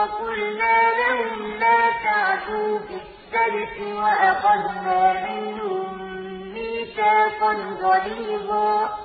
وَقُلْنَا لَهُمْ لَا تَعْدُوا فِي السَّبْتِ وَأَخَذْنَا مِنْهُم مِّيثَاقًا غَلِيظًا